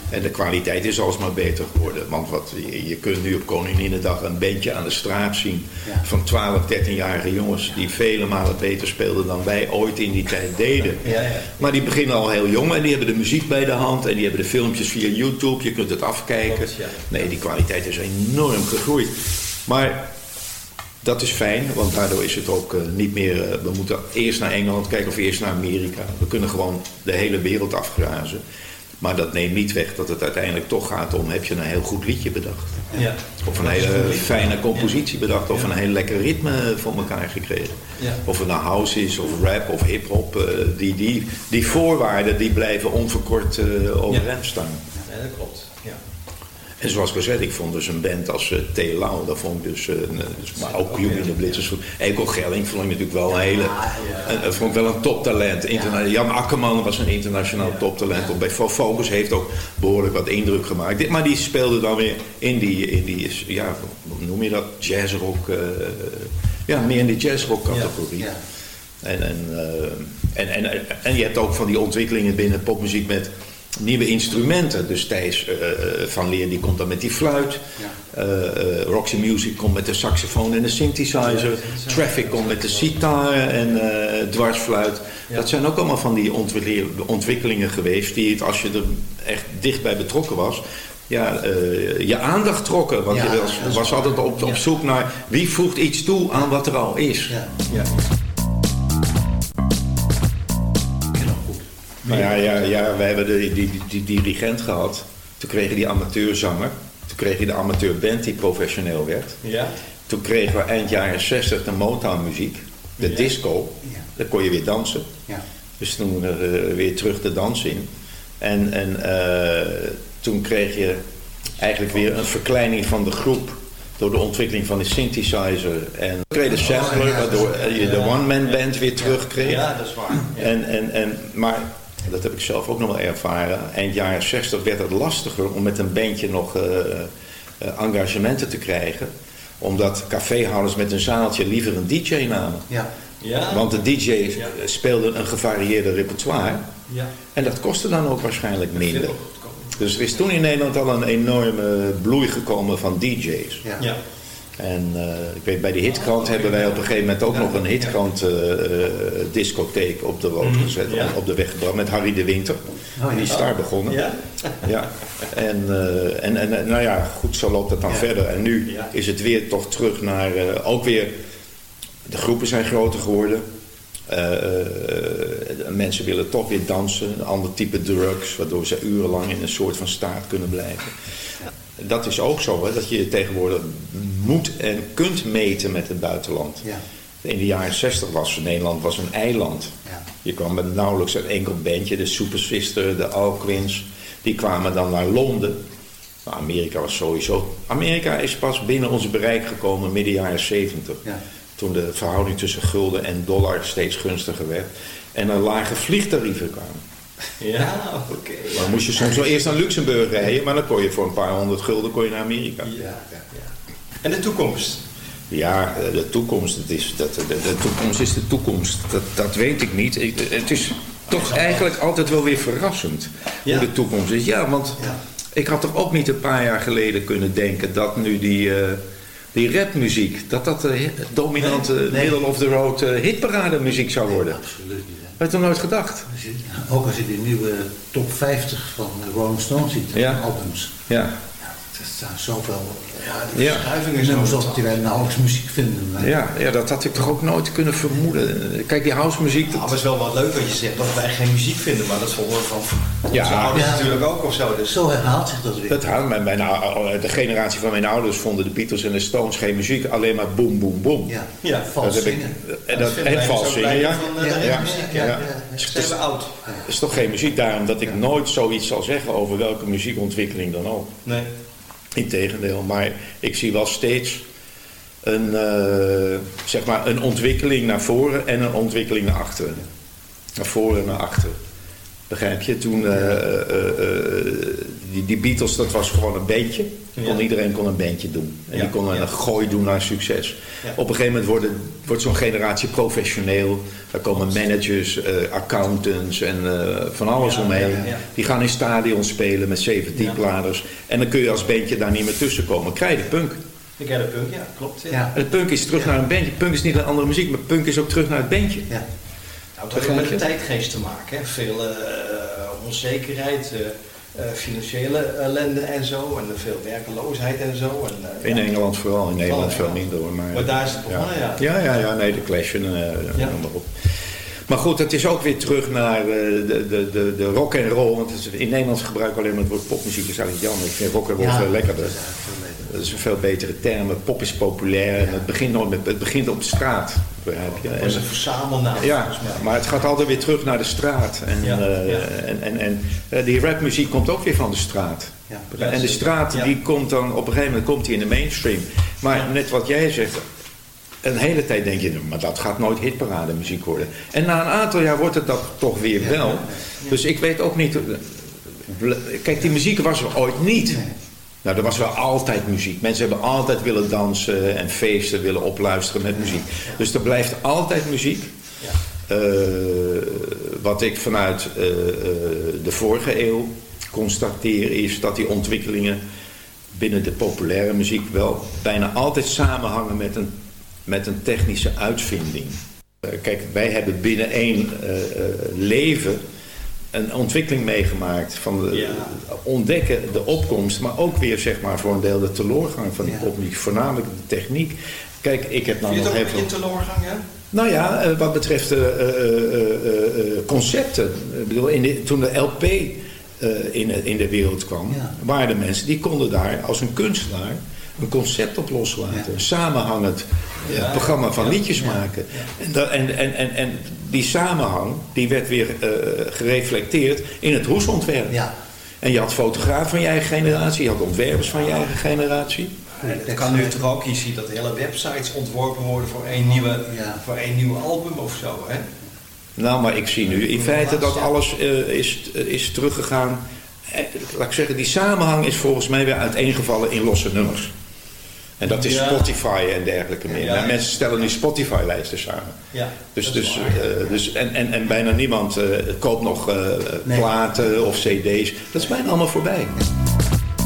En de kwaliteit is alsmaar beter geworden. Want wat, je, je kunt nu op Koninginnedag een bandje aan de straat zien van 12, 13-jarige jongens die vele malen beter speelden dan wij ooit in die tijd deden. Ja, ja. Maar die beginnen al heel jong en die hebben de muziek bij de hand en die hebben de filmpjes via YouTube. Je kunt het afkijken. Nee, die kwaliteit is enorm gegroeid. Maar dat is fijn, want daardoor is het ook eh, niet meer. eh, we moeten eerst naar Engeland kijken of eerst naar Amerika. We kunnen gewoon de hele wereld afgrazen. Maar dat neemt niet weg dat het uiteindelijk toch gaat om: heb je een heel goed liedje bedacht? Ja. Of een hele fijne compositie bedacht, of een heel lekker ritme voor elkaar gekregen. Ja. Of het nou house is, of rap, of hip-hop. eh, die, die, die voorwaarden die blijven onverkort eh overeind staan. Ja, dat klopt. En zoals gezegd, ik vond dus een band als uh, T. Lau, dat vond ik dus, uh, dus maar ook Jumi de Blitzers. Eko Gelling vond ik natuurlijk wel een hele, een, vond ik wel een toptalent. Interna Jan Akkerman was een internationaal toptalent. Op bij Focus heeft ook behoorlijk wat indruk gemaakt. Dit, maar die speelde dan weer in die, in die ja, hoe noem je dat, jazzrock, uh, ja, meer in die jazzrock categorie. En, en, en, en, en je hebt ook van die ontwikkelingen binnen popmuziek met nieuwe instrumenten. Dus Thijs uh, van Leer die komt dan met die fluit. Ja. Uh, uh, Roxy Music komt met de saxofoon en de synthesizer. Ja, Traffic komt met de sitar en dwarsfluit. Ja. Dat zijn ook allemaal van die ontwikkelingen geweest... die als je er echt dichtbij betrokken was... Ja, je aandacht trokken. Want je was, was altijd op, op zoek naar wie voegt iets toe aan wat er al is. Ja. Nou ja, ja, ja, we hebben de, die, die, die dirigent gehad. Toen kregen die amateurzanger. Toen kreeg je de amateurband die professioneel werd. Ja. Toen kregen we eind jaren 60 de Motown muziek. De disco. Ja. Daar kon je weer dansen. Ja. Dus toen uh, weer terug de dans in. En, en uh, toen kreeg je eigenlijk weer een verkleining van de groep door de ontwikkeling van de synthesizer. En toen kreeg de sampler, waardoor je de one-man band weer terugkreeg. Ja, dat is waar. En, en, en, maar dat heb ik zelf ook nog wel ervaren. Eind jaren 60 werd het lastiger om met een bandje nog uh, uh, engagementen te krijgen. Omdat caféhouders met een zaaltje liever een DJ namen. Ja. Ja. Want de DJ ja. speelde een gevarieerde repertoire. Ja. En dat kostte dan ook waarschijnlijk minder. Dus er is toen in Nederland al een enorme bloei gekomen van DJ's. Ja. En uh, ik weet, bij de hitkrant hebben wij op een gegeven moment ook nog een hitkrant uh, discotheek op de rood gezet, ja. op de weg gebracht met Harry de Winter. Oh, die is daar begonnen. Ja. ja. En, uh, en, en nou ja, goed, zo loopt het dan verder. En nu is het weer toch terug naar, ook weer, de groepen zijn groter geworden. mensen willen toch weer dansen, een ander type drugs, waardoor ze urenlang in een soort van staat kunnen blijven dat is ook zo, hè, dat je tegenwoordig moet en kunt meten met het buitenland. Ja. In de jaren 60 was Nederland was een eiland. Ja. Je kwam met nauwelijks een enkel bandje, de Super Sister, de Alquins. Die kwamen dan naar Londen. Amerika was sowieso... Amerika is pas binnen ons bereik gekomen midden jaren 70. Ja. Toen de verhouding tussen gulden en dollar steeds gunstiger werd. En er lage vliegtarieven kwamen. Ja, oké. Okay. Dan moest je soms wel eerst naar Luxemburg rijden, maar dan kon je voor een paar honderd gulden kon je naar Amerika. Ja, ja, ja. En de toekomst? Ja, de toekomst, het is, dat, de, de, toekomst is de toekomst. Dat, dat weet ik niet. Ik, het is toch eigenlijk altijd wel weer verrassend ja. hoe de toekomst is. Ja, want ik had toch ook niet een paar jaar geleden kunnen denken dat nu die... Uh, die rapmuziek, dat dat de dominante nee, nee. middle of the road uh, hitparade muziek zou worden. Nee, absoluut niet. Had je toch nooit gedacht? Ook als je die nieuwe top 50 van Rolling Stones ziet, ja. albums. Ja. Ja. Er staan zoveel ja, die verschuivingen ja. nummers op die wij nauwelijks muziek vinden. Ja, ja, dat had ik toch ook nooit kunnen vermoeden. Kijk, die house muziek... Dat... is wel wat leuk wat je zegt, dat wij geen muziek vinden, maar dat vonden we van ja. onze ouders ja. natuurlijk ook of zo. Dus. Zo herhaalt zich dat weer. Dat haalt mijn, mijn, de generatie van mijn ouders vonden de Beatles en de Stones geen muziek, alleen maar boom, boom, boom. Ja, ja vals dat zingen. Ik, en, dat, en vals zingen, ja. Van, uh, ja. ja. ja. ja. ja. oud. Dat is toch geen muziek, daarom dat ik nooit zoiets zal zeggen over welke muziekontwikkeling dan ook. Nee. Integendeel, maar ik zie wel steeds een, uh, zeg maar een ontwikkeling naar voren en een ontwikkeling naar achteren. Naar voren en naar achteren. Begrijp je? Toen uh, uh, die, die, Beatles, dat was gewoon een bandje. Kon, iedereen kon een bandje doen. En ja. die kon een gooi doen naar succes. Ja. Op een gegeven moment wordt, wordt zo'n generatie professioneel. Daar komen managers, accountants en van alles omheen. Die gaan in stadions spelen met zeven diepladers. En dan kun je als bandje daar niet meer tussen komen. Krijg je de punk. Ik heb de punk, ja, klopt. Ja. En de punk is terug naar een bandje. Punk is niet een andere muziek, maar punk is ook terug naar het bandje. Ja. Nou, het heeft met de tijdgeest te maken. Hè? Veel uh, onzekerheid, uh, financiële ellende en zo. En veel werkeloosheid en zo. En, in ja, Engeland vooral, in Nederland veel minder hoor. Maar, maar daar is het begonnen, ja. Ja, ja, ja, nee, de clash en ja. maar op. Maar goed, het is ook weer terug naar de, de, de, de rock en roll. Want in Nederland gebruiken we alleen maar het woord popmuziek. Dat is eigenlijk jammer. Ik vind rock en roll veel lekkerder. Dat is een veel betere term. Pop is populair. En het begint, nooit met, het begint op de straat. Begrijp je? Dat is een verzamelnaam. Ja, maar het gaat altijd weer terug naar de straat. En, ja, uh, ja. en, en, en uh, die rapmuziek komt ook weer van de straat. En de straat die komt dan op een gegeven moment komt die in de mainstream. Maar net wat jij zegt, een hele tijd denk je, maar dat gaat nooit hitparade muziek worden. En na een aantal jaar wordt het dat toch weer wel. Dus ik weet ook niet. Kijk, die muziek was er ooit niet. Nou, er was wel altijd muziek. Mensen hebben altijd willen dansen en feesten willen opluisteren met muziek. Dus er blijft altijd muziek. Uh, wat ik vanuit uh, uh, de vorige eeuw constateer is dat die ontwikkelingen binnen de populaire muziek wel bijna altijd samenhangen met een, met een technische uitvinding. kijk, wij hebben binnen één leven een ontwikkeling meegemaakt van de, ontdekken de opkomst, maar ook weer zeg maar voor een deel de teleurgang van die ja. voornamelijk de techniek. Kijk, ik heb nou nog even. een teleurgang, ja? Nou ja, uh, wat betreft uh, uh, concepten. Ik bedoel, in de, toen de LP in, in de wereld kwam, ja. waren er mensen die konden daar als een kunstenaar een concept op loslaten. Een samenhangend ja, programma van liedjes maken. En, dat, en, en, en, en die samenhang die werd weer uh, gereflecteerd in het hoesontwerp. Ja. En je had fotografen van je eigen generatie, je had ontwerpers van je eigen generatie. En dat kan nu toch ook, je ziet dat hele websites ontworpen worden voor één, nieuwe, ja. voor één nieuw album of zo, hè? Nou, maar ik zie nu in feite dat alles uh, is, uh, is teruggegaan. Laat ik zeggen, die samenhang is volgens mij weer uiteengevallen in losse nummers. En dat is ja. Spotify en dergelijke meer. Ja, ja. Mensen stellen nu Spotify-lijsten samen. Ja, dus dus, uh, dus en, en, en bijna niemand uh, koopt nog uh, nee. platen of cd's. Dat is bijna allemaal voorbij.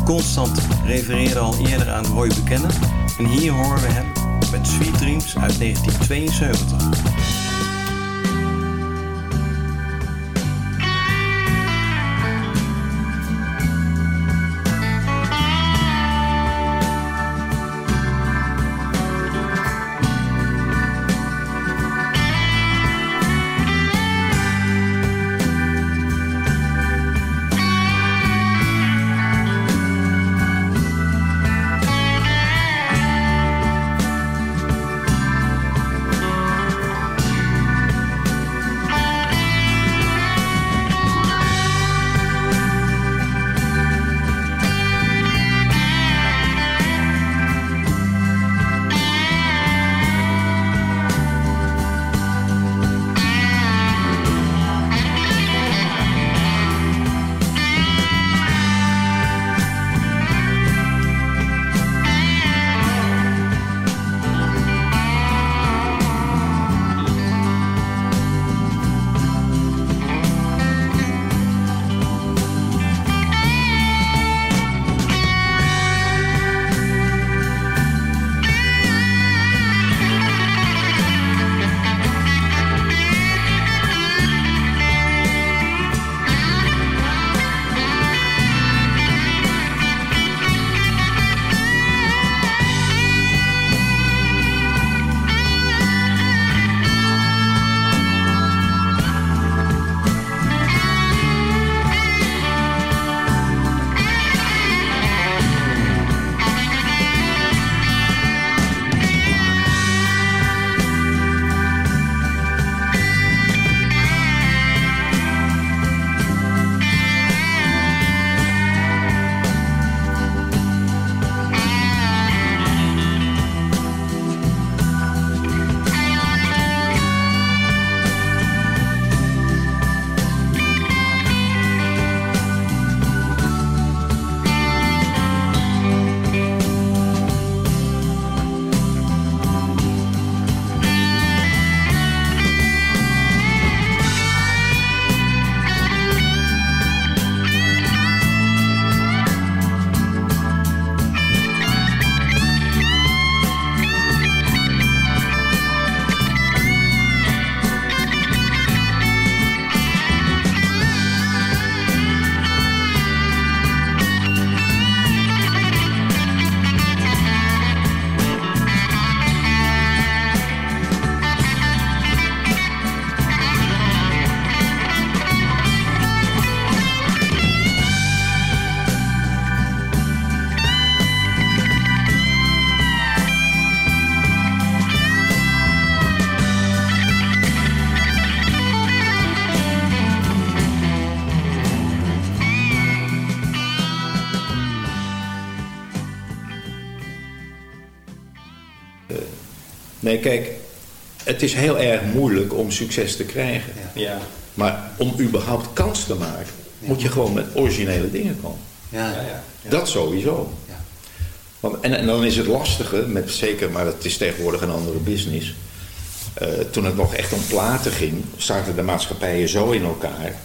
Constant refereerde al eerder aan Roy Buchanan. En hier horen we hem met Sweet Dreams uit 1972. Kijk, het is heel erg moeilijk om succes te krijgen. Ja. Maar om überhaupt kans te maken, moet je gewoon met originele dingen komen. Ja. Ja, ja. Dat sowieso. Want, en, en dan is het lastige, met zeker, maar het is tegenwoordig een andere business. Eh, toen het nog echt om platen ging, zaten de maatschappijen zo in elkaar.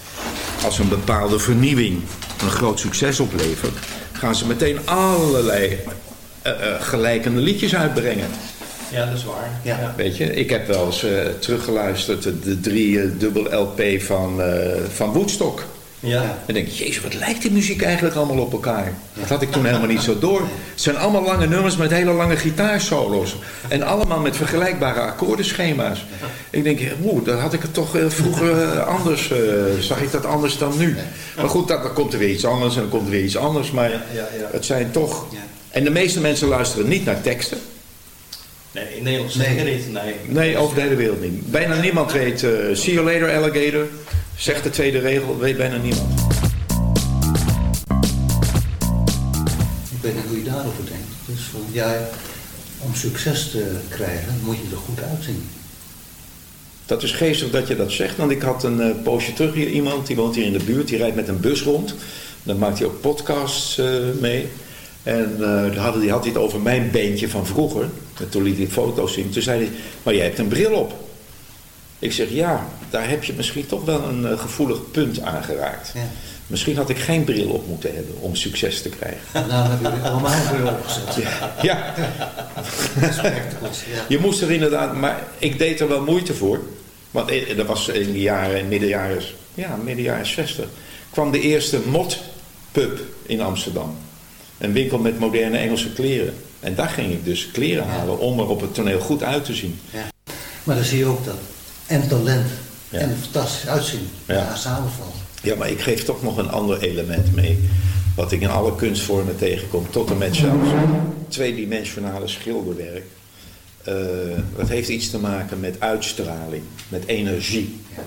Als een bepaalde vernieuwing een groot succes oplevert, gaan ze meteen allerlei eh, eh, gelijkende liedjes uitbrengen. Ja, dat is waar. Ja. Weet je, ik heb wel eens eh, teruggeluisterd de, de drie eh, dubbel LP van, eh, van Woodstock. Ja. En denk ik, jezus, wat lijkt die muziek eigenlijk allemaal op elkaar? Dat had ik toen helemaal niet zo door. Het zijn allemaal lange nummers met hele lange gitaarsolo's. En allemaal met vergelijkbare akkoordenschema's. Ik denk, oeh, dat had ik het toch vroeger anders, eh, zag ik dat anders dan nu. Maar goed, dat, dan komt er weer iets anders en dan komt er weer iets anders. Maar ja, ja. het zijn toch... En de meeste mensen luisteren niet naar teksten. Nee, in Nederland zeker niet. Nee. Nee, over de hele wereld niet. Bijna niemand weet, eh, see you later alligator, zegt de tweede regel, weet bijna niemand. Ik weet niet hoe je daarover denkt. Dus van, ja, om succes te krijgen moet je er goed uitzien. Dat is geestig dat je dat zegt, want ik had een eh, poosje terug hier iemand, die woont hier in de buurt, die rijdt met een bus rond. Dan maakt hij ook podcasts eh, mee. En eh, die had hij het over mijn beentje van vroeger. En toen liet hij foto's zien. Toen zei hij, maar jij hebt een bril op. Ik zeg, ja, daar heb je misschien toch wel een eh, gevoelig punt aangeraakt. Ja. Misschien had ik geen bril op moeten hebben om succes te krijgen. Nou hebben jullie allemaal een bril opgezet. Ja. Ja. Je moest er inderdaad, maar ik deed er wel moeite voor. Want eh, dat was in de jaren, midden jaren, ja, midden jaren 60, kwam de eerste mod-pub in Amsterdam. Een winkel met moderne Engelse kleren. En daar ging ik dus kleren halen om er op het toneel goed uit te zien. Ja. Maar dan zie je ook dat en talent Ja. en fantastisch uitzien Ja. ja. samenvallen. Ja, maar ik geef toch nog een ander element mee. Wat ik in alle kunstvormen tegenkom. Tot en met zelfs tweedimensionale schilderwerk. Eh, dat heeft iets te maken met uitstraling, met energie. Ja.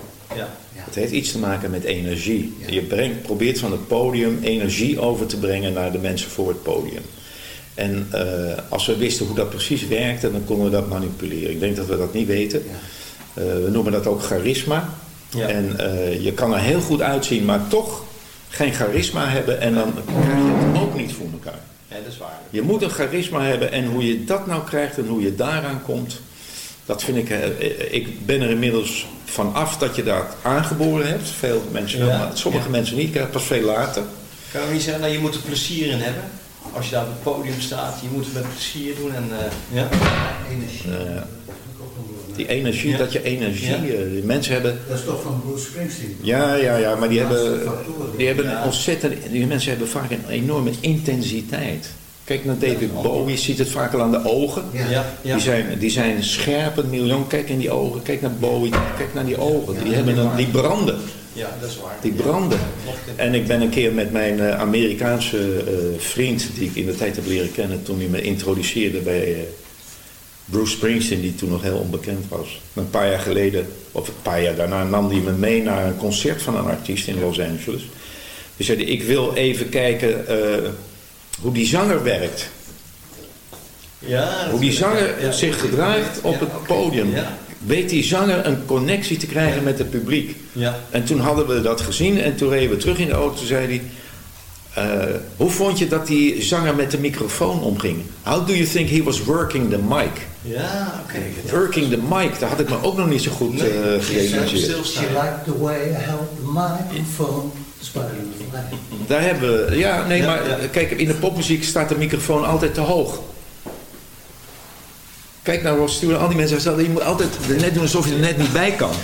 Het heeft iets te maken met energie. Je brengt, probeert van het podium energie over te brengen naar de mensen voor het podium. En eh, als we wisten hoe dat precies werkte, dan konden we dat manipuleren. Ik denk dat we dat niet weten. Eh, we noemen dat ook charisma. Ja. En eh, je kan er heel goed uitzien, maar toch geen charisma hebben en dan krijg je het ook niet voor elkaar. Ja, dat is waar. Je moet een charisma hebben en hoe je dat nou krijgt en hoe je daaraan komt, dat vind ik, eh, ik ben er inmiddels van af dat je dat aangeboren hebt. Veel mensen, wel, Ja. maar sommige mensen niet, ik krijg het pas veel later. Kan je niet zeggen, nou, je moet er plezier in hebben. Als je daar op het podium staat, je moet het met plezier doen. En, eh, ja. Eh, die energie, Ja. dat je energie, Ja. eh, die mensen hebben, Dat is toch van Bruce Springsteen? ja, ja, ja, maar die hebben, die hebben een ontzettend, die mensen hebben vaak een enorme intensiteit. Kijk naar David Bowie, je ziet het vaak al aan de ogen. Ja. Ja, ja. Die, zijn, die zijn scherp, een miljoen. Kijk in die ogen, kijk naar Bowie, kijk naar die ogen. Die, hebben een, die branden. ja, dat is waar. Die branden. En ik ben een keer met mijn eh, Amerikaanse eh, vriend, die ik in de tijd heb leren kennen toen hij me introduceerde bij eh, Bruce Springsteen, die toen nog heel onbekend was. Een paar jaar geleden, of een paar jaar daarna, nam hij me mee naar een concert van een artiest in Los Angeles. Hij zei, ik wil even kijken eh, hoe die zanger werkt. Ja, Hoe die zanger ja, ja. zich gedraagt op Ja, het podium. Ja. Weet die zanger een connectie te krijgen met het publiek. Ja. En toen hadden we dat gezien en toen reden we terug in de auto. Toen zei hij, eh, hoe vond je dat die zanger met de microfoon omging? How do you think he was working the mic? Ja, oké. Working the mic, daar had ik me ook nog niet zo goed Nee, eh gerealiseerd. She liked the way I held the microphone. Flag. Daar hebben we, ja, nee, Ja, maar ja. eh, kijk, in de popmuziek staat de microfoon altijd te hoog. Kijk naar Ross Stewart, al die mensen zeggen, je moet altijd net doen alsof je er net niet bij kan.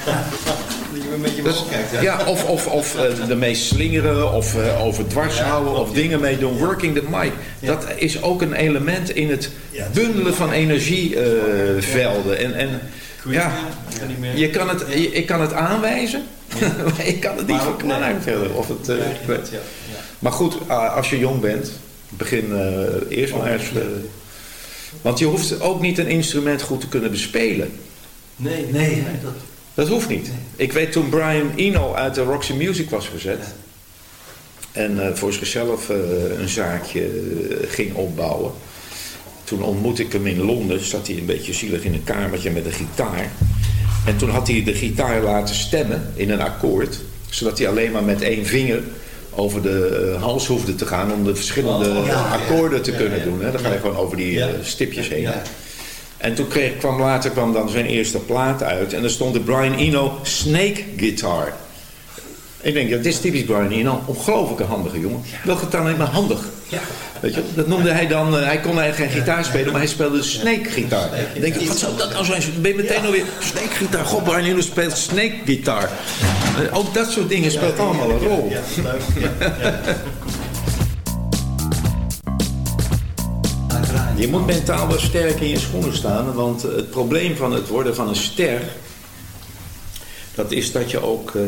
Dat je een beetje Dus, kijkt. ja, of, of, of eh, ermee slingeren, of uh, over dwars houden, of dingen mee doen. Working the mic. Dat is ook een element in het bundelen van energievelden. en, en ja, je kan het, je- ik kan het aanwijzen, ik kan het niet Maar- verklaren verder. Of het, eh, Ja, ik weet- ja, ja. Maar goed, ah, als je jong bent, begin eh, eerst maar eens... eh, want je hoeft ook niet een instrument goed te kunnen bespelen. Nee, Nee, dat, Dat hoeft niet. Ik weet toen Brian Eno uit de Roxy Music was gezet. En eh, voor zichzelf eh, een zaakje ging opbouwen. toen ontmoette ik hem in Londen. Zat hij een beetje zielig in een kamertje met een gitaar. En toen had hij de gitaar laten stemmen in een akkoord. Zodat hij alleen maar met één vinger over de uh, hals hoefde te gaan om de verschillende Oh, ja, akkoorden ja. te kunnen Ja, doen. Hè? Dan ga je gewoon over die eh, stipjes heen. En toen kreeg, kwam later kwam dan zijn eerste plaat uit. En er stond de Brian Eno Snake Guitar. Ik denk, dit is typisch Brian Eno. Ongelooflijke handige jongen. Welke gitaar alleen maar handig. Weet je, dat noemde hij dan, eh, hij kon eigenlijk geen gitaar spelen, maar hij speelde snake gitaar. Dan denk je, wat zou dat nou zijn? Ben je meteen alweer snake gitaar. God, Brian Eno speelt snake gitaar. Eh, Ook dat soort dingen speelt allemaal een rol. Je moet mentaal wel sterk in je schoenen staan, want het probleem van het worden van een ster, dat is dat je ook, eh,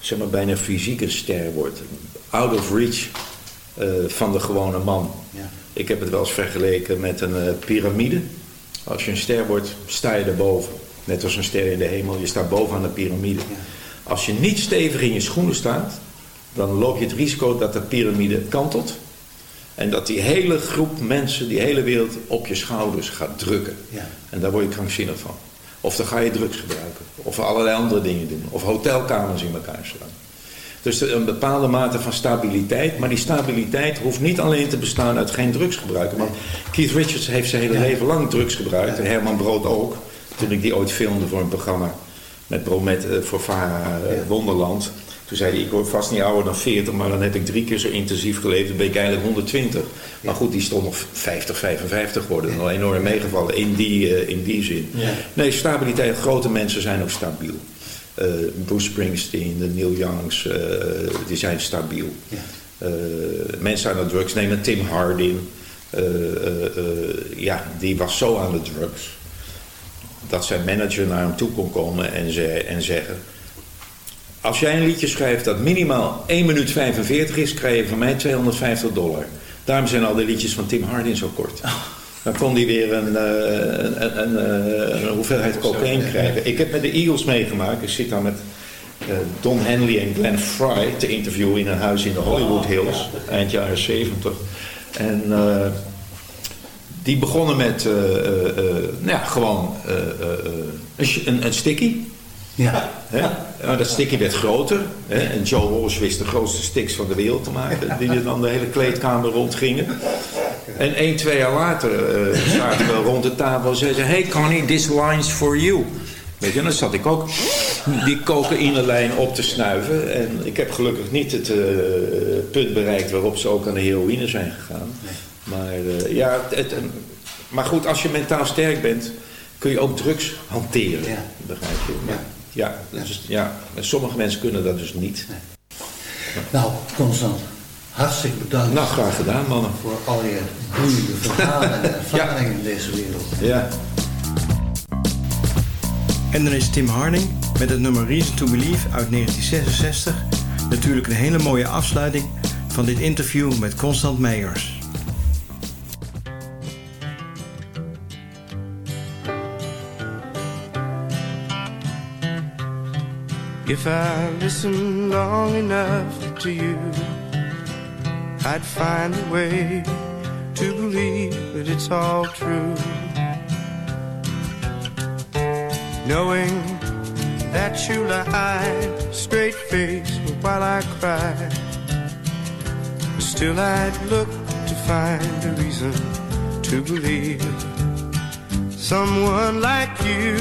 zeg maar, bijna fysiek een ster wordt. Out of reach van de gewone man. Ik heb het wel eens vergeleken met een eh, piramide. Als je een ster wordt, sta je erboven. Net als een ster in de hemel, je staat bovenaan de piramide. Als je niet stevig in je schoenen staat, dan loop je het risico dat de piramide kantelt. En dat die hele groep mensen, die hele wereld op je schouders gaat drukken. Ja. En daar word je krankzinnig van. Of dan ga je drugs gebruiken. Of allerlei andere dingen doen. Of hotelkamers in elkaar slaan. Dus een bepaalde mate van stabiliteit. Maar die stabiliteit hoeft niet alleen te bestaan uit geen drugs gebruiken. Want Keith Richards heeft zijn hele leven lang drugs gebruikt. En Herman Brood ook. Toen ik die ooit filmde voor een programma. Met Bromet eh, voor Vara eh, Wonderland. Toen zei hij, ik word vast niet ouder dan 40, maar dan heb ik drie keer zo intensief geleefd. Dan ben ik eigenlijk 120. Maar goed, die stond nog 50, 55 worden. Nog enorm meegevallen in die, eh, in die zin. Ja. Nee, stabiliteit. Grote mensen zijn ook stabiel. Eh, Bruce Springsteen, de Neil Youngs, eh, die zijn stabiel. Eh, mensen aan de drugs nemen Tim Hardin. ja, die was zo aan de drugs. Dat zijn manager naar hem toe kon komen en, ze, en zeggen... Als jij een liedje schrijft dat minimaal 1 minuut 45 is, krijg je van mij 250 dollar. Daarom zijn al die liedjes van Tim Hardin zo kort. Dan kon hij weer een, eh, een, een, een, een hoeveelheid cocaïne krijgen. Ik heb met de Eagles meegemaakt. Ik zit daar met eh, Don Henley en Glenn Fry te interviewen in een huis in de Hollywood Hills. Eind jaren 70. En eh, die begonnen met eh, eh, eh, nou ja, gewoon eh, eh, eh, een, een. Ja. Hè? Nou, dat sticky werd groter. Hè? En Joe Walsh wist de grootste sticks van de wereld te maken. Die er dan de hele kleedkamer rondgingen. En één, twee jaar later eh, zaten we rond de tafel en zeiden ze... Hey Connie, this line's for you. Weet je, en dan zat ik ook die cocaïne-lijn op te snuiven. En ik heb gelukkig niet het eh, punt bereikt waarop ze ook aan de heroïne zijn gegaan. Maar, eh, ja, het, maar goed, als je mentaal sterk bent, kun je ook drugs hanteren. Begrijp je? Maar, ja, dus, ja, sommige mensen kunnen dat dus niet. Nou, Constant, hartstikke bedankt. Nou, graag gedaan, mannen. Voor al je boeiende verhalen en ervaringen in deze wereld. Ja. En dan is Tim Harding met het nummer Reason to Believe uit 1966 natuurlijk een hele mooie afsluiting van dit interview met Constant Meijers. If I listened long enough to you, I'd find a way to believe that it's all true. Knowing that you lied straight faced while I cried, still I'd look to find a reason to believe someone like you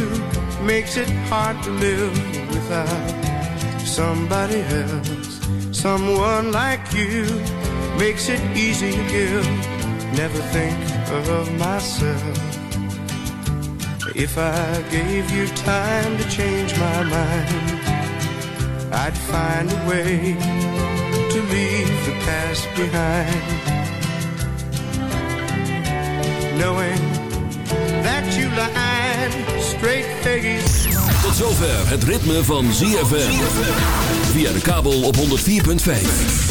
makes it hard to live without somebody else. Someone like you makes it easy to give. Never think of myself. If I gave you time to change my mind, I'd find a way to leave the past behind. Knowing that you lied straight faced. Tot zover het ritme van ZFM. Via de kabel op 104.5.